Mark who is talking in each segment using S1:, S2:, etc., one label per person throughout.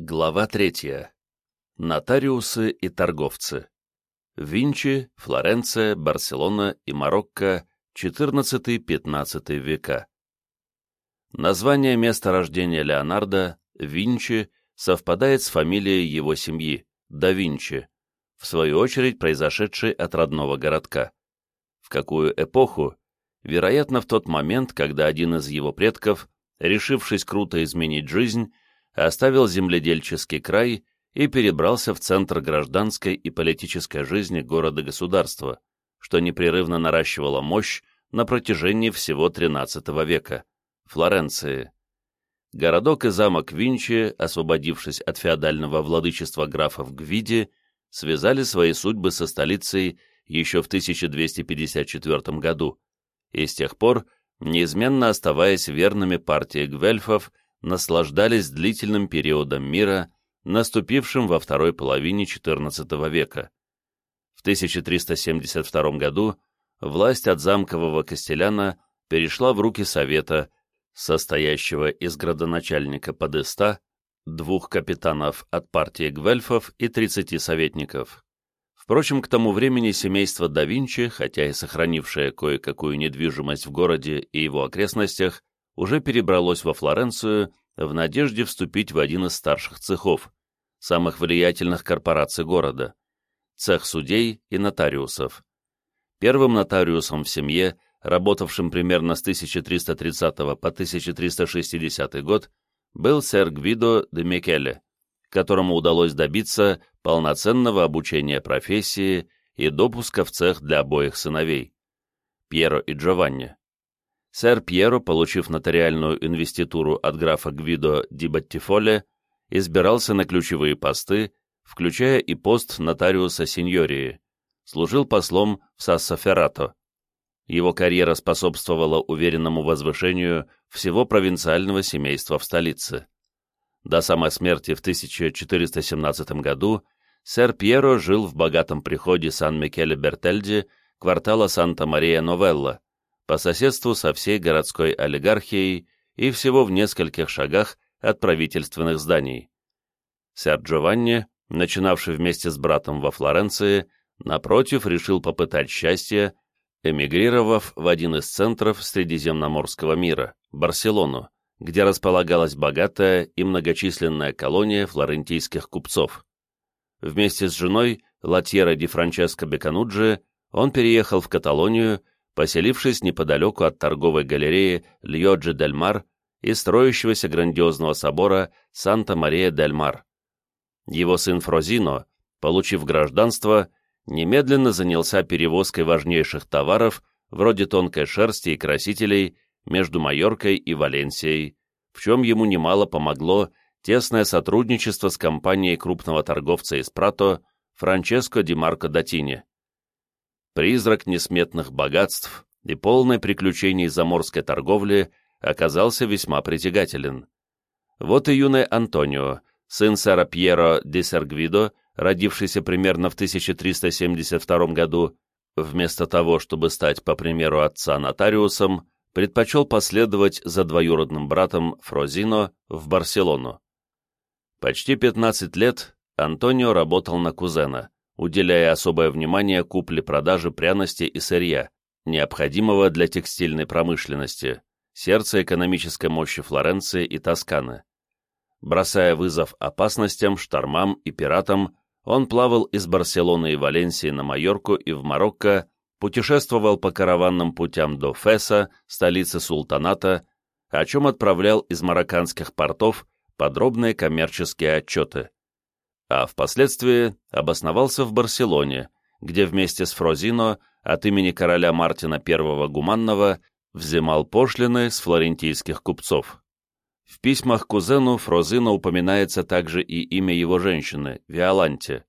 S1: Глава третья. Нотариусы и торговцы. Винчи, Флоренция, Барселона и Марокко, XIV-XV века. Название места рождения Леонардо, Винчи, совпадает с фамилией его семьи, да Винчи, в свою очередь произошедшей от родного городка. В какую эпоху? Вероятно, в тот момент, когда один из его предков, решившись круто изменить жизнь, оставил земледельческий край и перебрался в центр гражданской и политической жизни города-государства, что непрерывно наращивало мощь на протяжении всего XIII века – Флоренции. Городок и замок Винчи, освободившись от феодального владычества графов Гвиди, связали свои судьбы со столицей еще в 1254 году, и с тех пор, неизменно оставаясь верными партии гвельфов, наслаждались длительным периодом мира, наступившим во второй половине XIV века. В 1372 году власть от замкового Костеляна перешла в руки Совета, состоящего из градоначальника Подеста, двух капитанов от партии Гвельфов и 30 советников. Впрочем, к тому времени семейство да Винчи, хотя и сохранившее кое-какую недвижимость в городе и его окрестностях, уже перебралось во Флоренцию в надежде вступить в один из старших цехов, самых влиятельных корпораций города, цех судей и нотариусов. Первым нотариусом в семье, работавшим примерно с 1330 по 1360 год, был сэр Гвидо де Микеле, которому удалось добиться полноценного обучения профессии и допуска в цех для обоих сыновей, Пьеро и Джованни. Сэр Пьеро, получив нотариальную инвеституру от графа Гвидо ди Баттифоле, избирался на ключевые посты, включая и пост нотариуса сеньории, служил послом в Сассаферато. Его карьера способствовала уверенному возвышению всего провинциального семейства в столице. До самой смерти в 1417 году сэр Пьеро жил в богатом приходе Сан-Микеле-Бертельди, квартала Санта-Мария-Новелла, по соседству со всей городской олигархией и всего в нескольких шагах от правительственных зданий. Сэр Джованни, начинавший вместе с братом во Флоренции, напротив, решил попытать счастье, эмигрировав в один из центров Средиземноморского мира, Барселону, где располагалась богатая и многочисленная колония флорентийских купцов. Вместе с женой, Латьера ди Франческо Бекануджи, он переехал в Каталонию поселившись неподалеку от торговой галереи Льоджи-дель-Мар и строящегося грандиозного собора Санта-Мария-дель-Мар. Его сын Фрозино, получив гражданство, немедленно занялся перевозкой важнейших товаров, вроде тонкой шерсти и красителей, между Майоркой и Валенсией, в чем ему немало помогло тесное сотрудничество с компанией крупного торговца из Прато Франческо Ди Марко Датини призрак несметных богатств и полное приключений заморской торговли оказался весьма притягателен. Вот и юный Антонио, сын сэра Пьеро де Сергвидо, родившийся примерно в 1372 году, вместо того, чтобы стать, по примеру отца, нотариусом, предпочел последовать за двоюродным братом Фрозино в Барселону. Почти 15 лет Антонио работал на кузена, уделяя особое внимание купле-продаже пряностей и сырья, необходимого для текстильной промышленности, сердца экономической мощи Флоренции и Тосканы. Бросая вызов опасностям, штормам и пиратам, он плавал из Барселоны и Валенсии на Майорку и в Марокко, путешествовал по караванным путям до Феса, столицы султаната, о чем отправлял из марокканских портов подробные коммерческие отчеты а впоследствии обосновался в Барселоне, где вместе с Фрозино от имени короля Мартина I Гуманного взимал пошлины с флорентийских купцов. В письмах кузену Фрозино упоминается также и имя его женщины, Виоланте,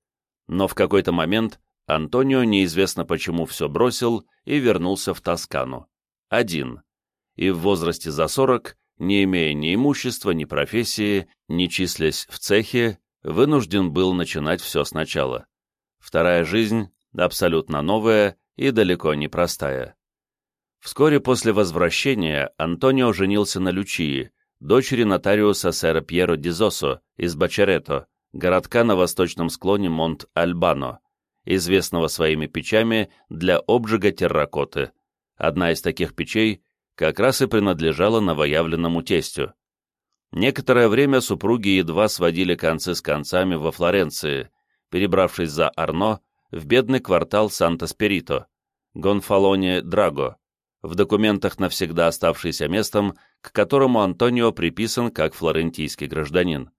S1: но в какой-то момент Антонио неизвестно почему все бросил и вернулся в Тоскану. Один. И в возрасте за сорок, не имея ни имущества, ни профессии, не числясь в цехе, вынужден был начинать все сначала. Вторая жизнь абсолютно новая и далеко не простая. Вскоре после возвращения Антонио женился на Лючии, дочери нотариуса сэра Пьеро Дизосо из Бачерето, городка на восточном склоне Монт-Альбано, известного своими печами для обжига терракоты. Одна из таких печей как раз и принадлежала новоявленному тестю. Некоторое время супруги едва сводили концы с концами во Флоренции, перебравшись за Арно в бедный квартал Санта-Спирито, Гонфалоне Драго, в документах навсегда оставшийся местом, к которому Антонио приписан как флорентийский гражданин.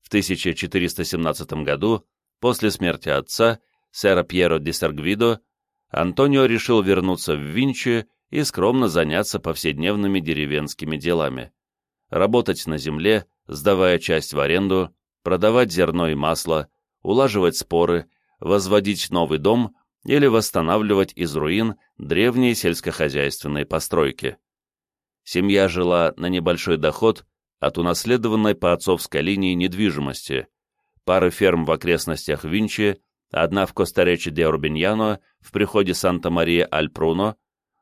S1: В 1417 году, после смерти отца, сэра Пьеро ди Саргвидо, Антонио решил вернуться в Винчи и скромно заняться повседневными деревенскими делами. Работать на земле, сдавая часть в аренду, продавать зерно и масло, улаживать споры, возводить новый дом или восстанавливать из руин древние сельскохозяйственные постройки. Семья жила на небольшой доход от унаследованной по отцовской линии недвижимости, пары ферм в окрестностях Винчи, одна в Костарече де Урбиньяно в приходе Санта-Мария-Аль-Пруно,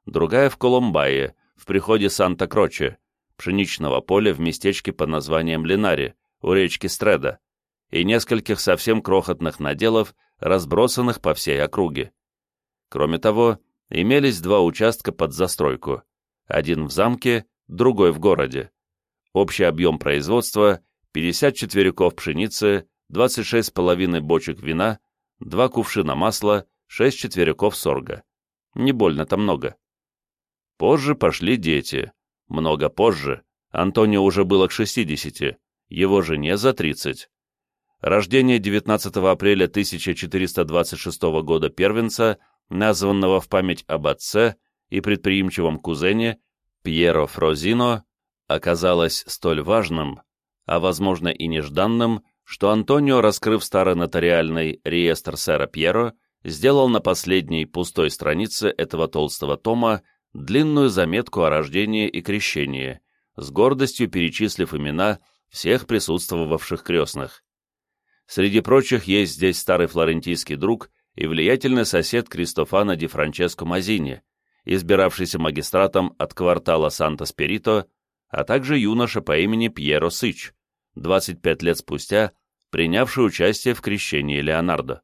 S1: другая в Колумбае, в приходе Санта-Кроче, пшеничного поля в местечке под названием Линари, у речки Стреда, и нескольких совсем крохотных наделов, разбросанных по всей округе. Кроме того, имелись два участка под застройку, один в замке, другой в городе. Общий объем производства – 50 четвериков пшеницы, 26,5 бочек вина, 2 кувшина масла, 6 четвериков сорга. Не больно-то много. Позже пошли дети. Много позже. Антонио уже было к 60, его жене за 30. Рождение 19 апреля 1426 года первенца, названного в память об отце и предприимчивом кузене Пьеро Фрозино, оказалось столь важным, а возможно и нежданным, что Антонио, раскрыв старый нотариальный реестр сэра Пьеро, сделал на последней пустой странице этого толстого тома длинную заметку о рождении и крещении, с гордостью перечислив имена всех присутствовавших крестных. Среди прочих есть здесь старый флорентийский друг и влиятельный сосед Кристофана ди Франческо Мазини, избиравшийся магистратом от квартала Санта-Спирито, а также юноша по имени Пьеро Сыч, 25 лет спустя, принявший участие в крещении Леонардо.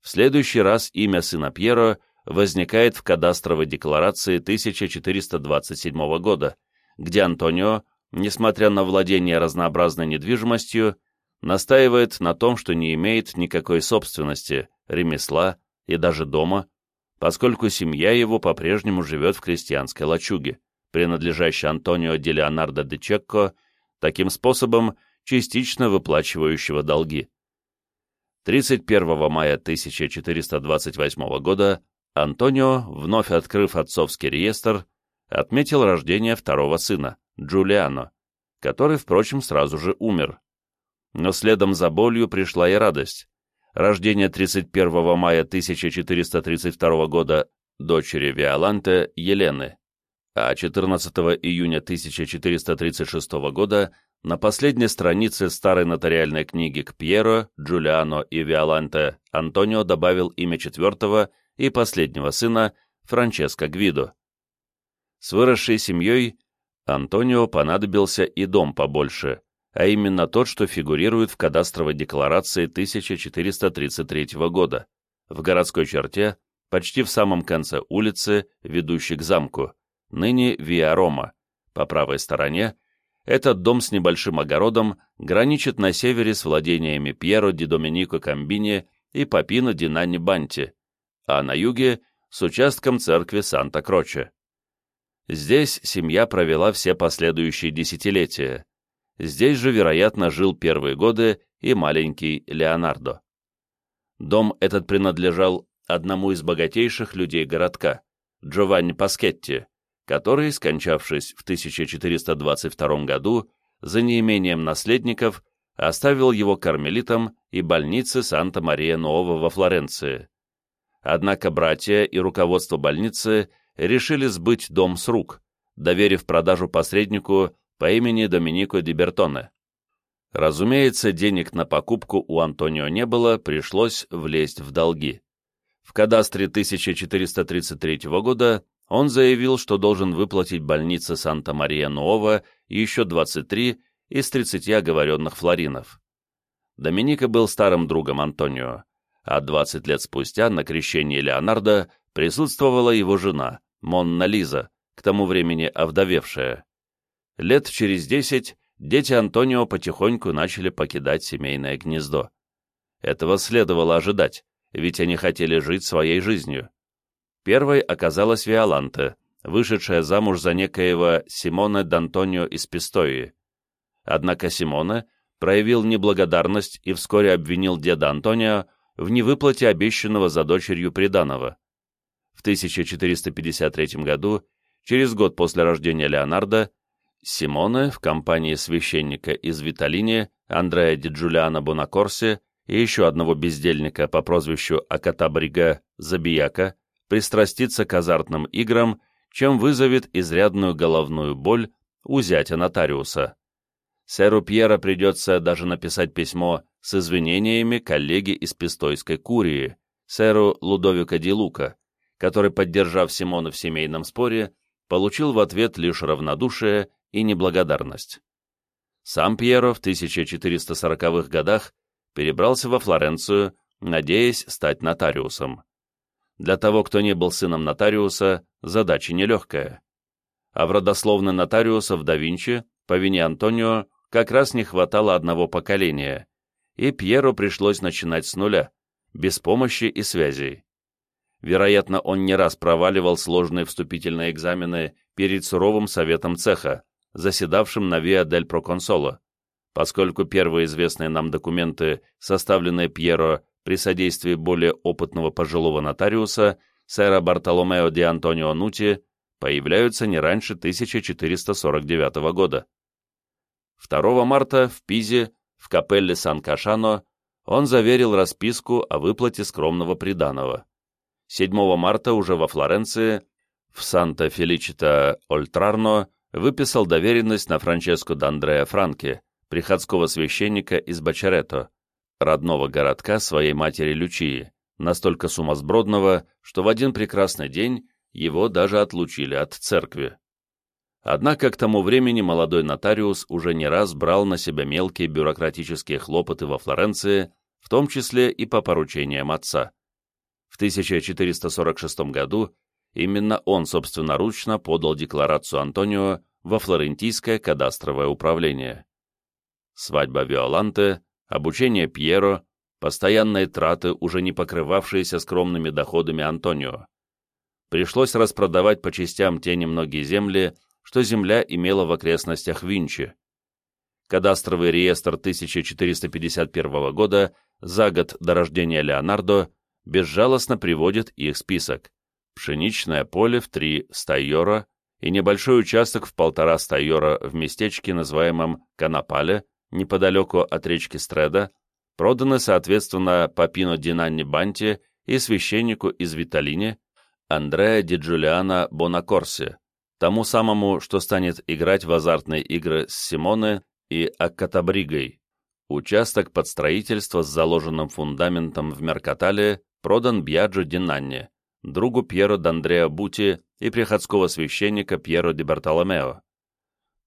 S1: В следующий раз имя сына Пьеро возникает в кадастровой декларации 1427 года, где Антонио, несмотря на владение разнообразной недвижимостью, настаивает на том, что не имеет никакой собственности, ремесла и даже дома, поскольку семья его по-прежнему живет в крестьянской лачуге, принадлежащей Антонио де Леонардо де Чекко, таким способом частично выплачивающего долги. 31 мая 1428 года Антонио, вновь открыв отцовский реестр, отметил рождение второго сына, Джулиано, который, впрочем, сразу же умер. Но следом за болью пришла и радость. Рождение 31 мая 1432 года дочери Виоланте Елены, а 14 июня 1436 года на последней странице старой нотариальной книги к Пьеро, Джулиано и Виоланте Антонио добавил имя четвертого и последнего сына Франческо Гвидо. С выросшей семьей Антонио понадобился и дом побольше, а именно тот, что фигурирует в кадастровой декларации 1433 года, в городской черте, почти в самом конце улицы, ведущей к замку, ныне Виа-Рома. По правой стороне этот дом с небольшим огородом граничит на севере с владениями Пьеро ди Доминико Камбини и Папино ди Нанни Банти, а на юге с участком церкви Санта-Кроче. Здесь семья провела все последующие десятилетия, Здесь же, вероятно, жил первые годы и маленький Леонардо. Дом этот принадлежал одному из богатейших людей городка, Джованни Паскетти, который, скончавшись в 1422 году, за неимением наследников, оставил его кармелитам и больнице Санта-Мария-Нуова во Флоренции. Однако братья и руководство больницы решили сбыть дом с рук, доверив продажу посреднику по имени Доминико Ди Бертоне. Разумеется, денег на покупку у Антонио не было, пришлось влезть в долги. В кадастре 1433 года он заявил, что должен выплатить больнице Санта-Мария-Нуова еще 23 из 30 оговоренных флоринов. Доминика был старым другом Антонио, а 20 лет спустя на крещении Леонардо присутствовала его жена, Монна Лиза, к тому времени овдовевшая. Лет через 10 дети Антонио потихоньку начали покидать семейное гнездо. Этого следовало ожидать, ведь они хотели жить своей жизнью. Первой оказалась Виоланте, вышедшая замуж за некоего Симоне Д'Антонио из Пистои. Однако Симоне проявил неблагодарность и вскоре обвинил деда Антонио в невыплате обещанного за дочерью приданого. В 1453 году, через год после рождения Леонардо, Симоне в компании священника из Виталини Андреа Ди Джулиано Бонакорси и еще одного бездельника по прозвищу Акатабрига Забияка пристрастится к азартным играм, чем вызовет изрядную головную боль у зятя нотариуса. Сэру Пьера придется даже написать письмо с извинениями коллеги из Пистойской курии, сэру Лудовика Ди Лука, который, поддержав Симона в семейном споре, получил в ответ лишь равнодушие и неблагодарность. Сам Пьеро в 1440-х годах перебрался во Флоренцию, надеясь стать нотариусом. Для того, кто не был сыном нотариуса, задача нелегкая. А в родословной нотариусов да Винчи, по вине Антонио, как раз не хватало одного поколения, и Пьеру пришлось начинать с нуля, без помощи и связей. Вероятно, он не раз проваливал сложные вступительные экзамены перед суровым советом цеха, заседавшим на Виа дель Проконсоло, поскольку первые известные нам документы, составленные Пьеро при содействии более опытного пожилого нотариуса, сэра Бартоломео ди Антонио Нути, появляются не раньше 1449 года. 2 марта в Пизе, в капелле Сан-Кашано, он заверил расписку о выплате скромного приданого. 7 марта уже во Флоренции, в Санта-Феличита-Ольтрарно, выписал доверенность на Франческо Д'Андреа Франки, приходского священника из Бачарето, родного городка своей матери Лючии, настолько сумасбродного, что в один прекрасный день его даже отлучили от церкви. Однако к тому времени молодой нотариус уже не раз брал на себя мелкие бюрократические хлопоты во Флоренции, в том числе и по поручениям отца. В 1446 году именно он собственноручно подал декларацию Антонио во флорентийское кадастровое управление. Свадьба Виоланте, обучение Пьеро, постоянные траты, уже не покрывавшиеся скромными доходами Антонио. Пришлось распродавать по частям те немногие земли, что земля имела в окрестностях Винчи. Кадастровый реестр 1451 года, за год до рождения Леонардо, безжалостно приводит их список. Пшеничное поле в три стайора и небольшой участок в полтора стайора в местечке, называемом Канапале, неподалеку от речки Стреда, проданы, соответственно, Папино Динанни Банти и священнику из Виталини Андреа Ди Джулиано Бонакорси, тому самому, что станет играть в азартные игры с Симоне и Аккатабригой. Участок под строительство с заложенным фундаментом в Меркатале продан Бьяджо Динанни, другу Пьеро Д'Андреа Бути и приходского священника Пьеро Ди Бартоломео.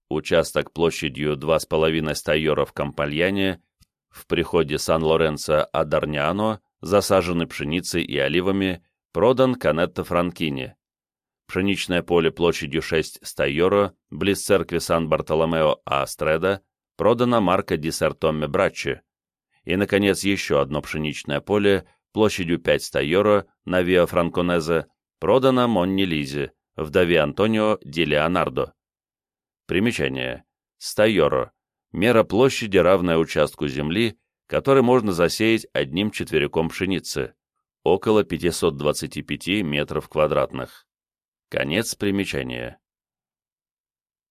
S1: Участок площадью 2,5 стайора в Кампальяне в приходе Сан-Лоренцо Адарниано, засаженный пшеницей и оливами, продан Канетто Франкини. Пшеничное поле площадью 6 стайоро, близ церкви Сан-Бартоломео Астреда, продано Марко ди Сартомме Браччи. И, наконец, еще одно пшеничное поле площадью 5 стайоро на Виа Франконезе, продано Монни Лизе, вдове Антонио ди Леонардо. Примечание. Стайоро. Мера площади, равная участку земли, который можно засеять одним четвериком пшеницы. Около 525 метров квадратных. Конец примечания.